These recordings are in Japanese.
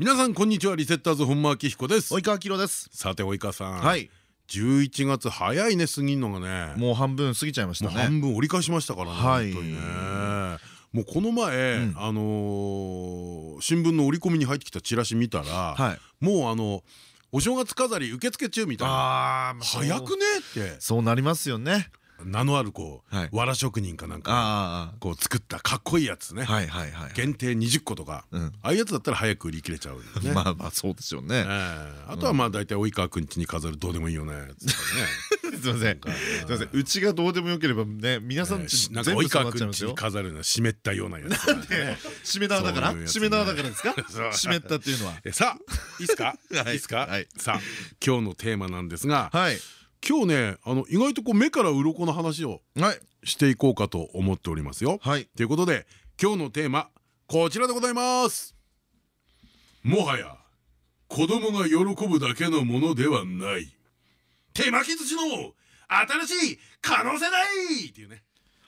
皆さんこんにちは。リセッターズ本間明彦です。及川明です。さて及川さん。はい。11月早いね過ぎるのがね。もう半分過ぎちゃいましたね。半分折り返しましたからねはい。本当にね。もうこの前あの新聞の折り込みに入ってきたチラシ見たらもうあのお正月飾り受付中みたいな。早くねって。そうなりますよね名のあるこう藁職人かなんかこう作ったかっこいいやつね。限定20個とかああいうやつだったら早く売り切れちゃう まあまあそうでしょうね。あとはまあ大体及川くんちに飾るどうでもいいよね。すいません。すいません。うちがどうでもよければね皆さんちなんか及川くんちに飾るのは湿ったようなやつ湿っ ただから？湿っただからですか？湿ったっていうのは。さあいいですか？い。いですか？さあ今日のテーマなんですがはい今日ねあの意外とこう目から鱗の話をしていこうかと思っておりますよ。はい、ということで今日のテーマこちらでございます。もはや子供が喜ぶだけのものではない。手巻き寿司の新しい可能性ないっていうね。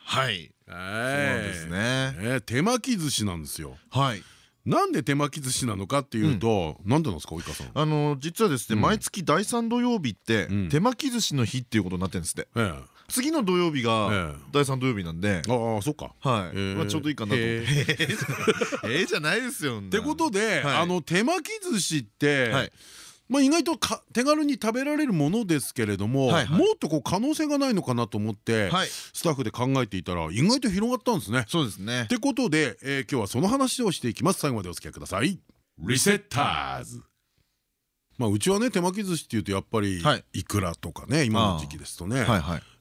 はい。そうですね、えー、手巻き寿司なんですよ。はいなんで手巻き寿司なのかっていうと、なんでなんですか及川さん？あの実はですね、毎月第3土曜日って手巻き寿司の日っていうことになってるんですって、次の土曜日が第3土曜日なんで。ああそっか。はい。まあちょうどいいかなと思って。え。えじゃないですよってことであの手巻き寿司ってまあ意外と手軽に食べられるものですけれどももっとこう可能性がないのかなと思ってスタッフで考えていたら意外と広がったんですね。そうですね。ってことで今日はその話をしていきます。最後までお付き合いください。リセッターズまあうちはね手巻き寿司っていうとやっぱりい。くらとかね今の時期ですとね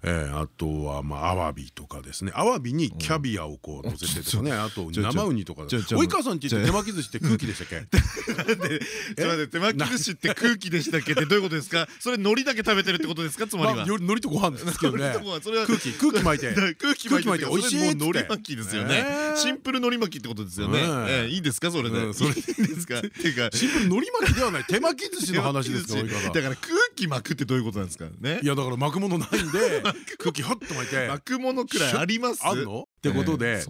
あとはまあアワビとかですね。アワビにキャビアをこう乗せてとかね。あと生ウニとか及川さんって言って手巻き寿司って空気でしたっけ？手巻き寿司って空気でしたっけってどういうことですか？それ海苔だけ食べてるってことですか？つまりは。海苔とご飯ですけどね。空気 空気巻いて。空気巻いて美味しい海苔巻きですよね。シンプル海苔巻きってことですよね。いいですか？それで。それいいですか？っていうか？シンプル海苔巻きではない。手巻き寿司の話ですだから空気巻くってどういうことなんですかね？いやだから巻くものないんで 空気ほっと巻いて巻くものくらいあります？あんの？ってことで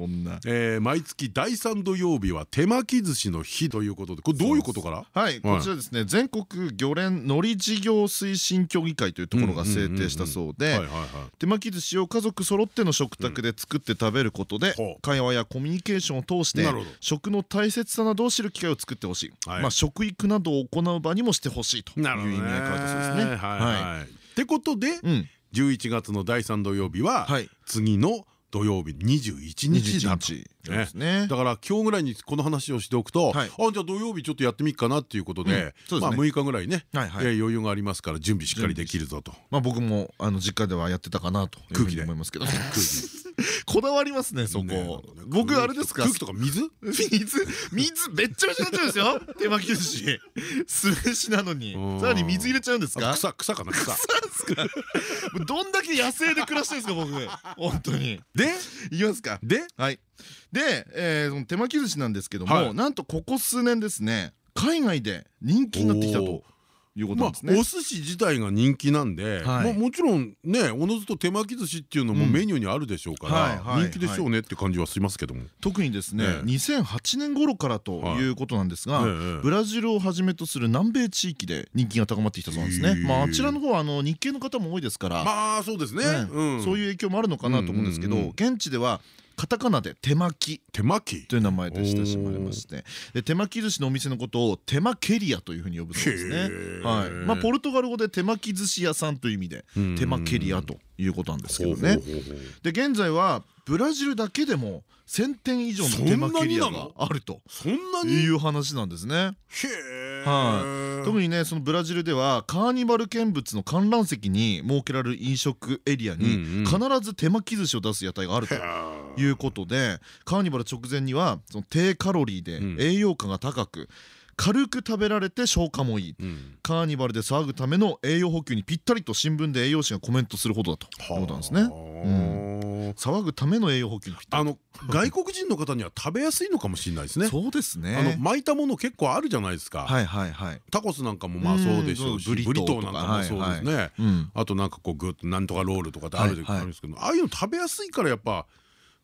毎月第3土曜日は手巻き寿司の日ということでこれどういうことから？はいこちらですね全国魚連のり事業推進協議会というところが制定したそうで手巻き寿司を家族揃っての食卓で作って食べることで会話やコミュニケーションを通して食の大切さなどを知る機会を作ってほしい。まあ食育などを行う場にもしてほしいという意味合いかそうですね。ってことで11月の第3土曜日は次の土曜日21日だとね。だから今日ぐらいにこの話をしておくとあじゃあ土曜日ちょっとやってみっかなっていうことでまあ6日ぐらいね余裕がありますから準備しっかりできるぞと。まあ僕もあの実家ではやってたかなと空気で。思いますけど。こだわりますねそこ。僕あれですか？空気とか水？水。水めっちゃめちゃなっちゃうんですよ。手巻き寿司。酢飯なのに。さらに水入れちゃうんですか？草草かな？草。どんだけ野生で暮らしてるんですか僕。本当に。で？いきますか？で？はいで、えー、その手巻き寿司なんですけども、はい、なんとここ数年ですね海外で人気になってきたということなんですね。お寿司自体が人気なんで、まあもちろんねおのずと手巻き寿司っていうのもメニューにあるでしょうから人気でしょうねって感じはしますけども。特にですね2008年頃からとい。うことなんですが、ブラジルをはじめとする南米地域で人気が高まってきたそうなんですね。まああちらの方はあの日系の方も多いですから、まあそうですね。そういう影響もあるのかなと思うんですけど、現地ではカタカナで手巻き。手巻き？という名前で親しまれまして。で手巻き寿司のお店のことを手巻ケリアというふうに呼ぶそうですね。はい。まあポルトガル語で手巻き寿司屋さんという意味で手巻ケリアということなんですけどね。で現在はブラジルだけでも1000店以上の手巻きケリアがあるという話なんですね。はい特にねそのブラジルではカーニバル見物の観覧席に設けられる飲食エリアに必ず手巻き寿司を出す屋台があるということでカーニバル直前にはその低カロリーで栄養価が高く軽く食べられて消化もいい、カーニバルで騒ぐための栄養補給にぴったりと新聞で栄養士がコメントするほどだということなんですね。騒ぐための栄養補給あの外国人の方には食べやすいのかもしれないですね。そうですね。あの巻いたもの結構あるじゃないですか。はいはいはい。タコスなんかもまあそうでしょうし、ブリトーなんかもそうですね。あとなんかこうグッとなんとかロールとかってあるんですけど、ああいうの食べやすいからやっぱ。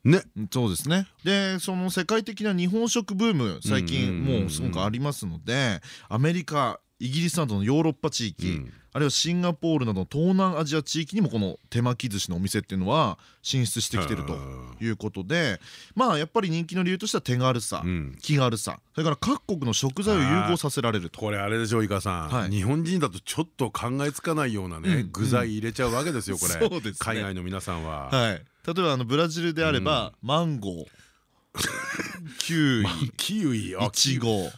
ね、そうですね。でその世界的な日本食ブーム最近もうすごくありますのでアメリカイギリスなどのヨーロッパ地域、うん、あるいはシンガポールなど東南アジア地域にもこの手巻き寿司のお店っていうのは進出してきてるとい。うことでまあやっぱり人気の理由としては手軽さ、うん、気軽さそれから各国の食材を融合させられると。これあれでしょう井川さん、はい、日本人だとちょっと考えつかないようなね、うん、具材入れちゃうわけですよこれ、ね、海外の皆さんは。はい。例えばあのブラジルであれば、マンゴー。キウイ。キウイいちご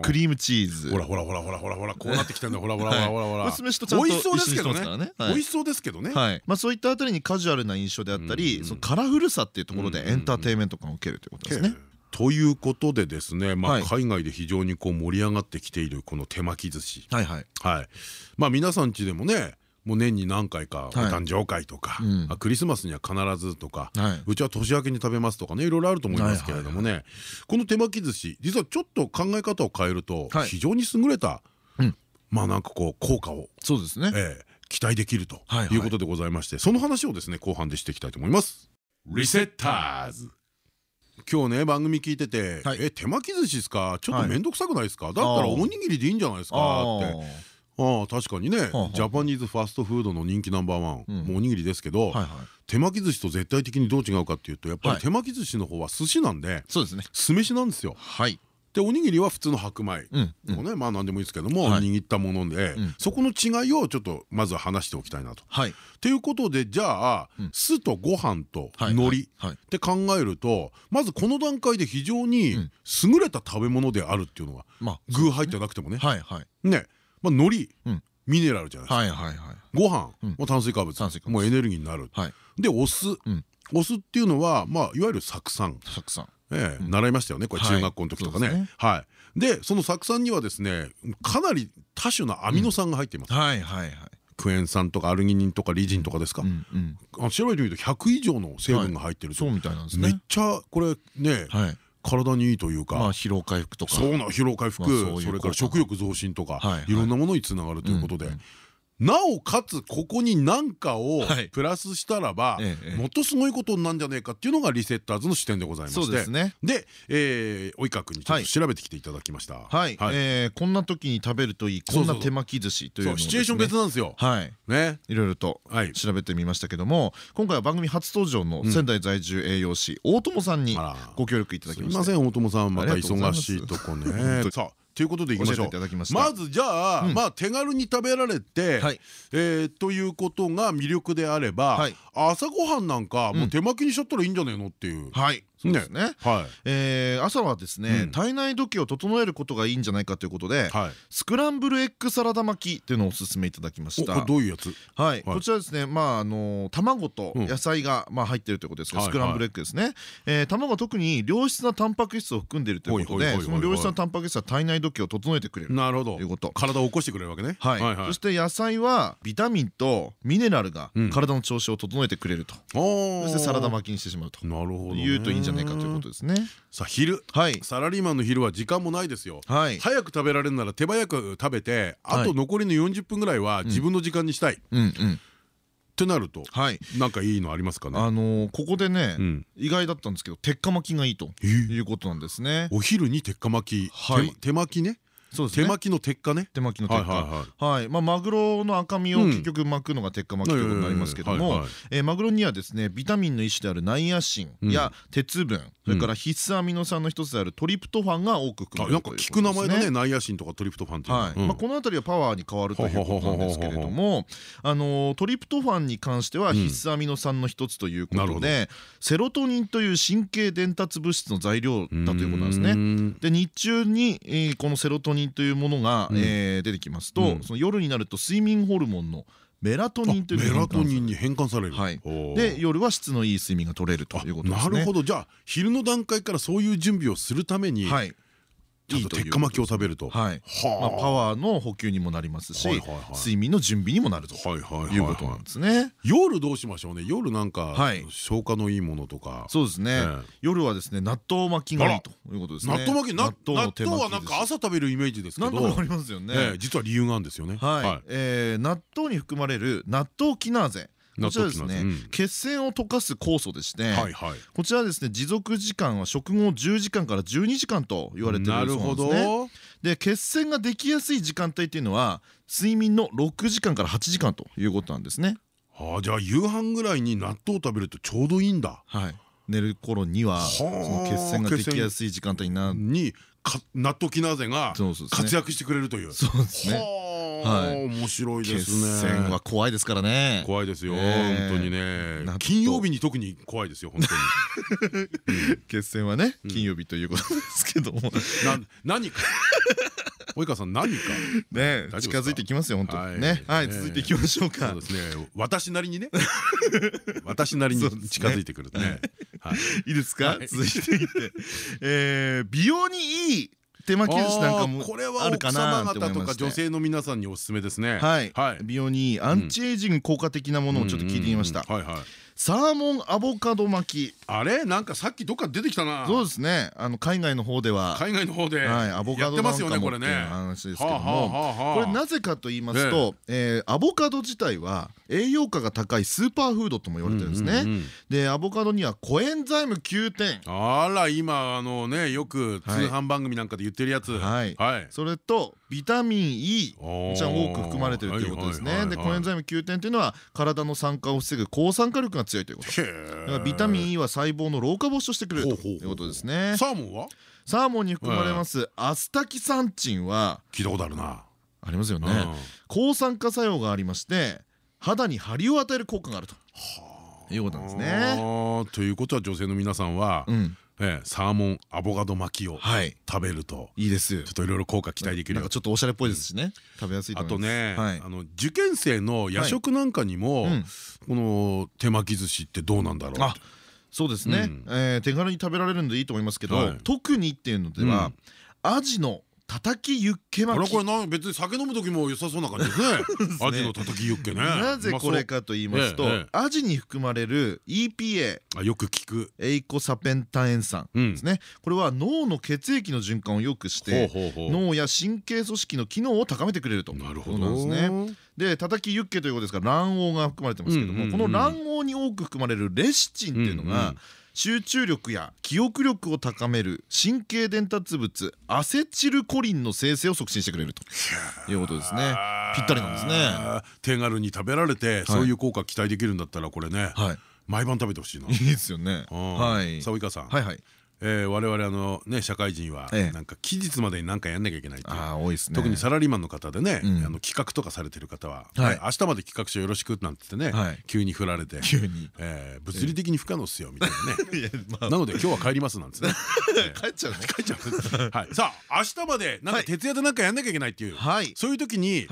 クリームチーズ。ほらほらほらほらほらほらこうなってきたんだ。ほらほらほらほらほら。酢飯とちゃんと美味しそうですけどね。美味しそうですけどね。はい。まあそういったあたりにカジュアルな印象であったりそのカラフルさっていうところでエンターテインメント感を受けるということですね。ということでですね、まあ、海外で非常にこう盛り上がってきているこの手巻き寿司。はいはい。まあ皆さんちでもねもう年に何回かお誕生会とか、クリスマスには必ずとか、うちは年明けに食べますとかねいろいろあると思いますけれどもねこの手巻き寿司実はちょっと考え方を変えると非常に優れた、まあなんかこう効果をそうですね、え期待できるということでございましてその話をですね後半でしていきたいと思います。リセッターズ。今日ね番組聞いてて「え手巻き寿司ですか？ちょっと面倒くさくないですか？だったらおにぎりでいいんじゃないですか」ってああ確かにね。ジャパニーズファストフードの人気ナンバーワン、もうおにぎりですけど手巻き寿司と絶対的にどう違うかっていうとやっぱり手巻き寿司の方は寿司なんでそうですね。酢飯なんですよ。はい。でおにぎりは普通の白米。もねまあ何でもいいですけども握ったものでそこの違いをちょっとまずは話しておきたいなと。とい。うことでじゃあ酢とご飯と海苔って考えるとまずこの段階で非常に優れた食べ物であるっていうのが具入ってなくてもね。ねまあ海苔ミネラルじゃないですか。ご飯も炭水化物。もうエネルギーになる。でお酢。お酢っていうのはまあいわゆる酢酸。酢酸。ええ習いましたよねこれ中学校の時とかね。はい。でその酢酸にはですねかなり多種のアミノ酸が入っています。クエン酸とかアルギニンとかリジンとかですか？調べてみると100以上の成分が入ってると。めっちゃこれね体にいいというか。疲労回復とか。そうな疲労回復。それから食欲増進とか。いろんなものにつながるということでなおかつここに何かをプラスしたらばもっとすごいことになるんじゃねえかっていうのがリセッターズの視点でございまして。で及川君にちょっと調べてきていただきました。はい。こんな時に食べるといいこんな手巻き寿司というシチュエーション別なんですよ。はい。ね。いろいろと調べてみましたけども今回は番組初登場の仙台在住栄養士大友さんにご協力いただきましたすいません大友さん。また忙しいとこね。さあということでいきましょう。まずじゃあ、まあ手軽に食べられて、えということが魅力であれば、朝ごはんなんかもう手巻きにしちゃったらいいんじゃねえのっていう。はいそうですね。はい。え朝はですね、体内時計を整えることがいいんじゃないかということで、スクランブルエッグサラダ巻きっていうのをお勧めいただきました。どういうやつ？はい。こちらですね、まああの卵と野菜がまあ入ってるということですが、スクランブルエッグですね。え卵は特に良質なタンパク質を含んでいるということで、その良質なタンパク質は体内時計を整えてくれる。なるほど。ということ。体を起こしてくれるわけね。はい。そして野菜はビタミンとミネラルが体の調子を整えてくれると。そしてサラダ巻きにしてしまうと。なるほど。言うといいんじゃないかということですね。ねさあ昼。サラリーマンの昼は時間もないですよ。早く食べられるなら手早く食べてあと残りの40分ぐらいは自分の時間にしたい。ってなるとなんかいいのありますかね？あのここでね意外だったんですけど鉄火巻きがいいということなんですね。お昼に鉄火巻き。手巻きね手巻きの鉄火ね。手巻きの鉄火。はいまあマグロの赤身を結局巻くのが鉄火巻きということになりますけどもマグロにはですねビタミンの一種であるナイアシンや鉄分それから必須アミノ酸の一つであるトリプトファンが多く含まれるなんか聞く名前だねナイアシンとかトリプトファンっていうまあこの辺りはパワーに変わるということなんですけれどもあのトリプトファンに関しては必須アミノ酸の一つということでセロトニンという神経伝達物質の材料だということなんですね。で日中にこのセロトニンというものが出てきますとその夜になると睡眠ホルモンのメラトニンというメラトニンに変換される。はい。で夜は質のいい睡眠が取れるということですね。なるほど。じゃあ昼の段階からそういう準備をするために、はい、ちゃんと鉄火巻きを食べると。パワーの補給にもなりますし睡眠の準備にもなると。いうことなんですね。夜どうしましょうね？夜なんか消化のいいものとか。そうですね。夜はですね納豆巻きがいいということですね。納豆巻き納豆はなんか朝食べるイメージですけど。ありますよね。実は理由があるんですよね。はい。納豆に含まれる納豆キナーゼこちらですね、血栓を溶かす酵素でしてこちらですね持続時間は食後10時間から12時間と言われてるそうなんですね。で血栓ができやすい時間帯っていうのは睡眠の6時間から8時間ということなんですね。はあじゃあ夕飯ぐらいに納豆を食べるとちょうどいいんだ。はい。寝る頃にはその血栓ができやすい時間帯になに納豆キナーゼが活躍してくれるという。そうですね。はい面白いですね。血栓は怖いですからね。怖いですよ本当にね。金曜日に特に怖いですよ本当に。血栓はね金曜日ということですけども。何か。及川さん何か。ね近づいてきますよ本当に。ね。はい続いていきましょうか。そうですね。私なりにね。私なりに近づいてくるね。い。いですか？続いていって。美容にいい手巻き寿司なんかもあるかなとか女性の皆さんにおすすめですね。はい。美容にアンチエイジング効果的なものをちょっと聞いてみました。サーモンアボカド巻き。あれ？なんかさっきどっか出てきたな。そうですね。あの海外の方では。海外の方で。アボカドなんかもっていう話ですけども。これなぜかと言いますとアボカド自体は栄養価が高いスーパーフードとも言われてるんですね。でアボカドにはコエンザイム9点。あら今あのねよく通販番組なんかで言ってるやつ。はい。それとビタミン E こちら多く含まれてるということですね。でコエンザイム9点というのは体の酸化を防ぐ抗酸化力が強いということビタミン E は細胞の老化防止としてくれるということですね。サーモンは？サーモンに含まれますアスタキサンチンは。聞いたことあるな。ありますよね。抗酸化作用がありまして肌に張りを与える効果があると。いうことなんですね。ということは女性の皆さんはええ、サーモンアボカド巻きを食べると。いいです。ちょっといろいろ効果期待できるちょっとおしゃれっぽいですしね。食べやすいあとねあの受験生の夜食なんかにもこの手巻き寿司ってどうなんだろうそうですね。手軽に食べられるんでいいと思いますけど特にっていうのではアジの叩きユッケ巻き。これこれ別に酒飲む時も良さそうな感じですね。アジの叩きユッケね。なぜこれかと言いますとアジに含まれる EPA あよく聞く。エイコサペンタエン酸ですね。これは脳の血液の循環を良くして脳や神経組織の機能を高めてくれると。なるほど。ですね。で叩きユッケということですから卵黄が含まれてますけどもこの卵黄に多く含まれるレシチンっていうのが集中力や記憶力を高める神経伝達物アセチルコリンの生成を促進してくれるということですね。ぴったりなんですね。手軽に食べられてそういう効果期待できるんだったらこれね毎晩食べてほしいな。いいですよね。はい。さあ及川さん。はいはいえー、我々あのね社会人はなんか期日までに何かやんなきゃいけないっていう。特にサラリーマンの方でね、あの企画とかされてる方は「明日まで企画書よろしく」なんてね急に振られて「え物理的に不可能っすよ」みたいなね。なので今日は帰りますなんですね。帰っちゃう 帰っちゃうはい。さあ明日までなんか徹夜で何かやんなきゃいけないっていう。そういう時に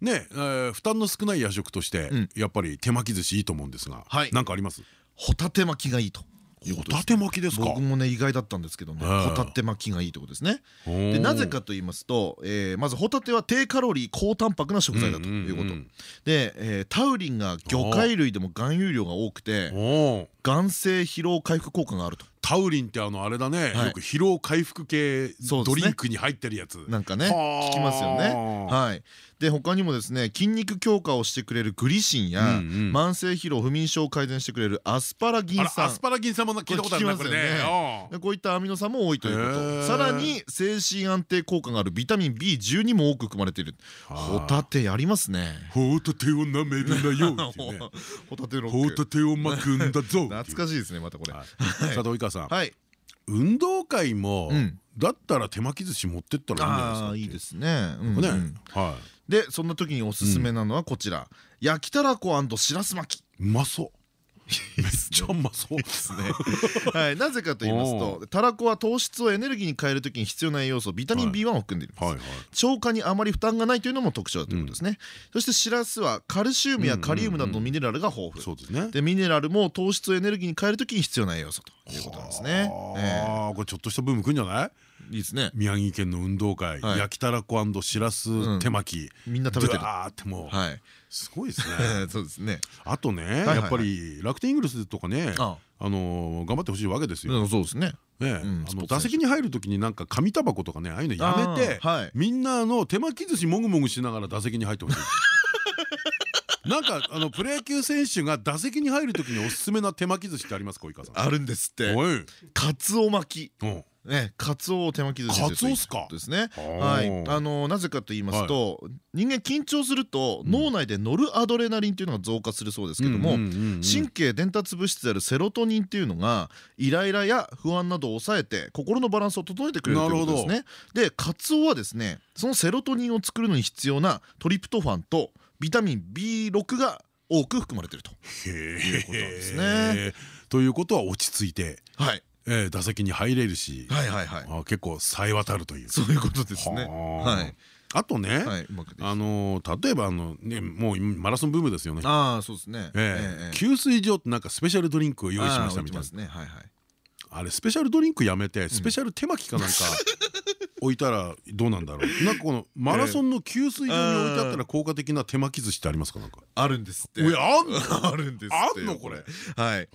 ね負担の少ない夜食としてやっぱり手巻き寿司いいと思うんですが何かあります？ホタテ巻きがいいとホタテ巻きですか？僕もね意外だったんですけどね。ホタテ巻きがいいとこですね。でなぜかと言いますとまずホタテは低カロリー高タンパクな食材だということ。でタウリンが魚介類でも含有量が多くて眼性疲労回復効果があると。タウリンってあのあれだね。よく疲労回復系ドリンクに入ってるやつ。なんかね聞きますよね。はいで他にもですね筋肉強化をしてくれるグリシンや慢性疲労不眠症を改善してくれるアスパラギン酸アスパラギン酸も聞いたことあるね。これね。こういったアミノ酸も多いということ。さらに精神安定効果があるビタミン B12 も多く含まれている。ホタテやりますね。ホタテを舐めるなよ ホタテロホタテを巻くんだぞ 懐かしいですねまたこれ。さあ及川さん。はい。運動会もだったら手巻き寿司持ってったらいいんじゃないですかいいですね。ね。はいでそんな時におすすめなのはこちら焼きたらこしらす巻きうまそうめっちゃうまそうですね。はい、なぜかと言いますと、たらこは糖質をエネルギーに変えるときに必要な栄養素ビタミン B1 を含んでいます。消化にあまり負担がないというのも特徴だということですね。そしてしらすはカルシウムやカリウムなどのミネラルが豊富。そうですね。でミネラルも糖質をエネルギーに変えるときに必要な栄養素ということなんですね。ああ、これちょっとしたブームくんじゃない？いいですね。宮城県の運動会焼きたらこしらす手巻き。みんな食べてる。あってもうすごいですね。そうですね。あとねやっぱり楽天イーグルスとかねあの頑張ってほしいわけですよ。そうですね。打席に入る時になんか紙タバコとかねああいうのやめてみんなの手巻き寿司もぐもぐしながら打席に入ってほしい。なんかあのプロ野球選手が打席に入る時におすすめな手巻き寿司ってありますか及川さん。あるんですって。かつお巻き。ね、カツオ手巻き寿司カツオすか？ですね。はい、あのなぜかと言いますと、人間緊張すると脳内でノルアドレナリンというのが増加するそうですけども、神経伝達物質であるセロトニンっていうのがイライラや不安などを抑えて心のバランスを整えてくれるということですね。で、カツオはですね、そのセロトニンを作るのに必要なトリプトファンとビタミン B6 が多く含まれているということですね。ということは落ち着いて。はい。えー、打席に入れるし結構さえ渡るというそういうことですね。はいあとね、あの例えばあのねもうマラソンブームですよね。ああそうですね。給水所ってなんかスペシャルドリンクを用意しましたみたいな。あれスペシャルドリンクやめてスペシャル手巻きかなんか 置いたらどうなんだろう。なんかこのマラソンの給水所に置いてあったら効果的な手巻き寿司ってありますか？なんか。あるんですって。ああるんですあんのこれ？はい。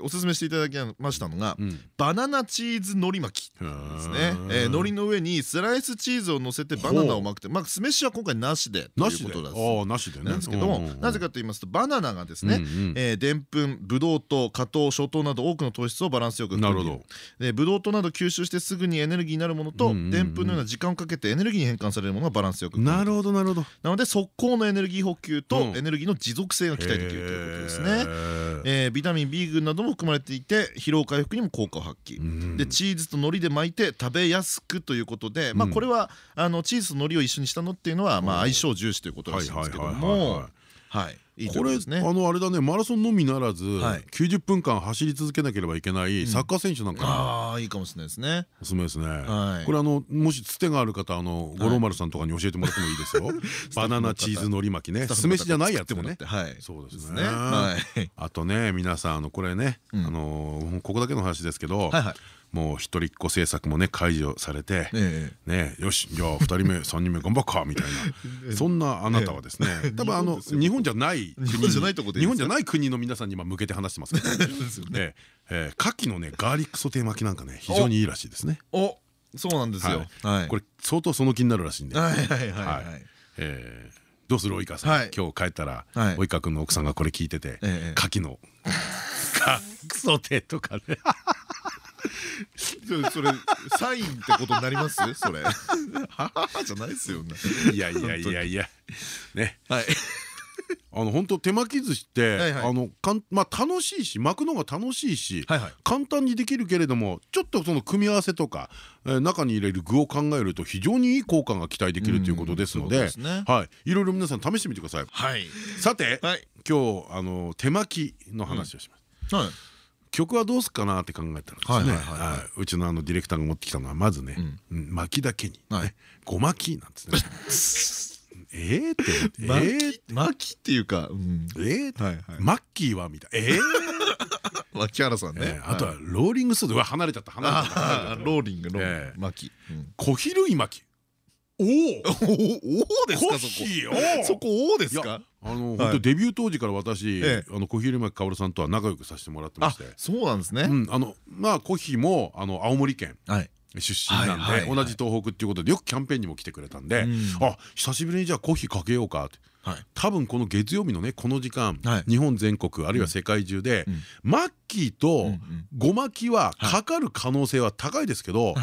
おすすめしていただきましたのがバナナチーズ海苔巻きですね。海苔の上にスライスチーズを乗せてバナナを巻くてまあ酢飯は今回なしでということですなしでなんですけどもなぜかと言いますとバナナがですねでんぷんブドウ糖果糖諸糖など多くの糖質をバランスよく含んでいる。ブドウ糖など吸収してすぐにエネルギーになるものとでんぷんのような時間をかけてエネルギーに変換されるものがバランスよくなるほどなるほど。なので速攻のエネルギー補給とエネルギーの持続性が期待できるということですね、えー、ビタミン B 群なども含まれていて疲労回復にも効果を発揮。でチーズと海苔で巻いて食べやすくということでまあこれはあのチーズと海苔を一緒にしたのっていうのはまあ相性重視ということらしいんですけども。はいこれあのあれだねマラソンのみならず90分間走り続けなければいけないサッカー選手なんかああいいかもしれないですね。おすすめですね。これあのもしつてがある方あの五郎丸さんとかに教えてもらってもいいですよ。バナナチーズのり巻きね。酢飯じゃないやつもね。そうですね。あとね皆さんあのこれねあのここだけの話ですけどもう一人っ子政策もね解除されてねよしじゃあ2人目 3人目頑張っかみたいな。そんなあなたはですね。多分あの日本じゃない国日本じゃない国の皆さんに今向けて話してますけど ね。牡蠣のねガーリックソテー巻きなんかね非常にいいらしいですね。おそうなんですよ。これ相当その気になるらしいんで。どうする及川さん。今日帰ったら及川君の奥さんがこれ聞いてて牡蠣のガーリックソテーとかね それサインってことになります？それ。じゃないですよね。いやいやいやいや。ね。はい。あの本当手巻き寿司ってあのかんまあ楽しいし巻くのが楽しいし簡単にできるけれどもちょっとその組み合わせとか中に入れる具を考えると非常にいい効果が期待できるということですのではい。いろいろ皆さん試してみてください。さて今日あの手巻きの話をします曲はどうすかなって考えたらですね。うちのあのディレクターが持ってきたのはまずね。巻きだけにご巻きなんですね。えって巻きっていうかえマッキーはみたい。え 牧原さんね。あとはローリングスード離れちゃった。離れちゃった。ローリングの巻き。小比類巻きおお、おおですかそこ。そこおおですか？あの本当デビュー当時から私あの小比巻薫さんとは仲良くさせてもらってまして。そうなんですね。あのまあ小比もあの青森県。出身なんで同じ東北っていうことでよくキャンペーンにも来てくれたんであ久しぶりにじゃあコヒかけようかって。多分この月曜日のねこの時間日本全国あるいは世界中でマッキーとごまきはかかる可能性は高いですけど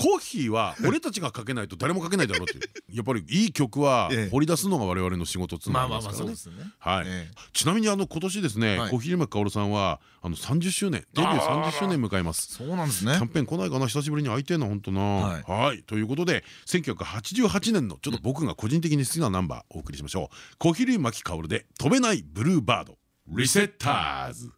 コッヒーは 俺たちがかけないと誰もかけないだろうって やっぱりいい曲は掘り出すのが我々の仕事つながりますからね。はい。ちなみにあの今年ですね、小比巻薫さんはあの30周年デビュー30周年迎えます。そうなんですね。キャンペーン来ないかな？久しぶりに会いてえな本当な。はいということで1988年のちょっと僕が個人的に好きなナンバーお送りしましょう。小比巻薫で飛べないブルーバードリセッターズ。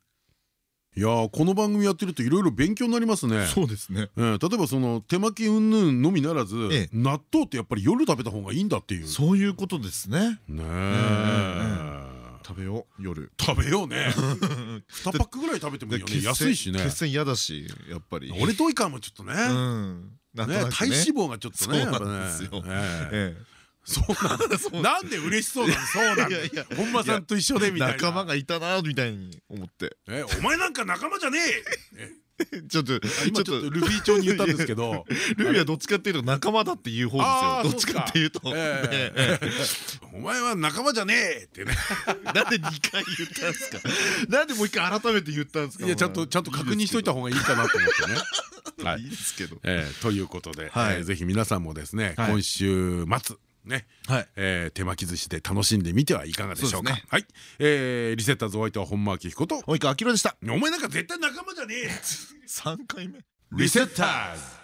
いやこの番組やってるといろいろ勉強になりますね。そうですね。えー、例えばその手巻き云々のみならず、ええ、納豆ってやっぱり夜食べた方がいいんだっていう。そういうことですね。ねえ。食べよう夜。食べようね。2パックぐらい食べてもいいよね。安いしね。決戦嫌だしやっぱり。俺といかもちょっとね。体脂肪がちょっとねそうなんですよそうなんだ。なんで嬉しそうなの？そうなんだ。いやいや。本間さんと一緒でみたいな。仲間がいたなみたいに思って。えお前なんか仲間じゃねえ！ちょっと今ちょっと。ルフィ調に言ったんですけど。ルフィはどっちかっていうと仲間だっていう方ですよ。どっちかっていうと。お前は仲間じゃねえってね。なんで2回言ったんですか？なんでもう一回改めて言ったんですか？いやちゃんとちゃんと確認しといた方がいいかなと思ってね。は いいいですけど。えーということで、ぜひ皆さんもですね、はい。今週末ね、はい。えー手巻き寿司で楽しんでみてはいかがでしょうか。そうね。はい、えーリセッターズお相手は本間明彦と及川明でした。お前なんか絶対仲間じゃねえ3 回目。リセッターズ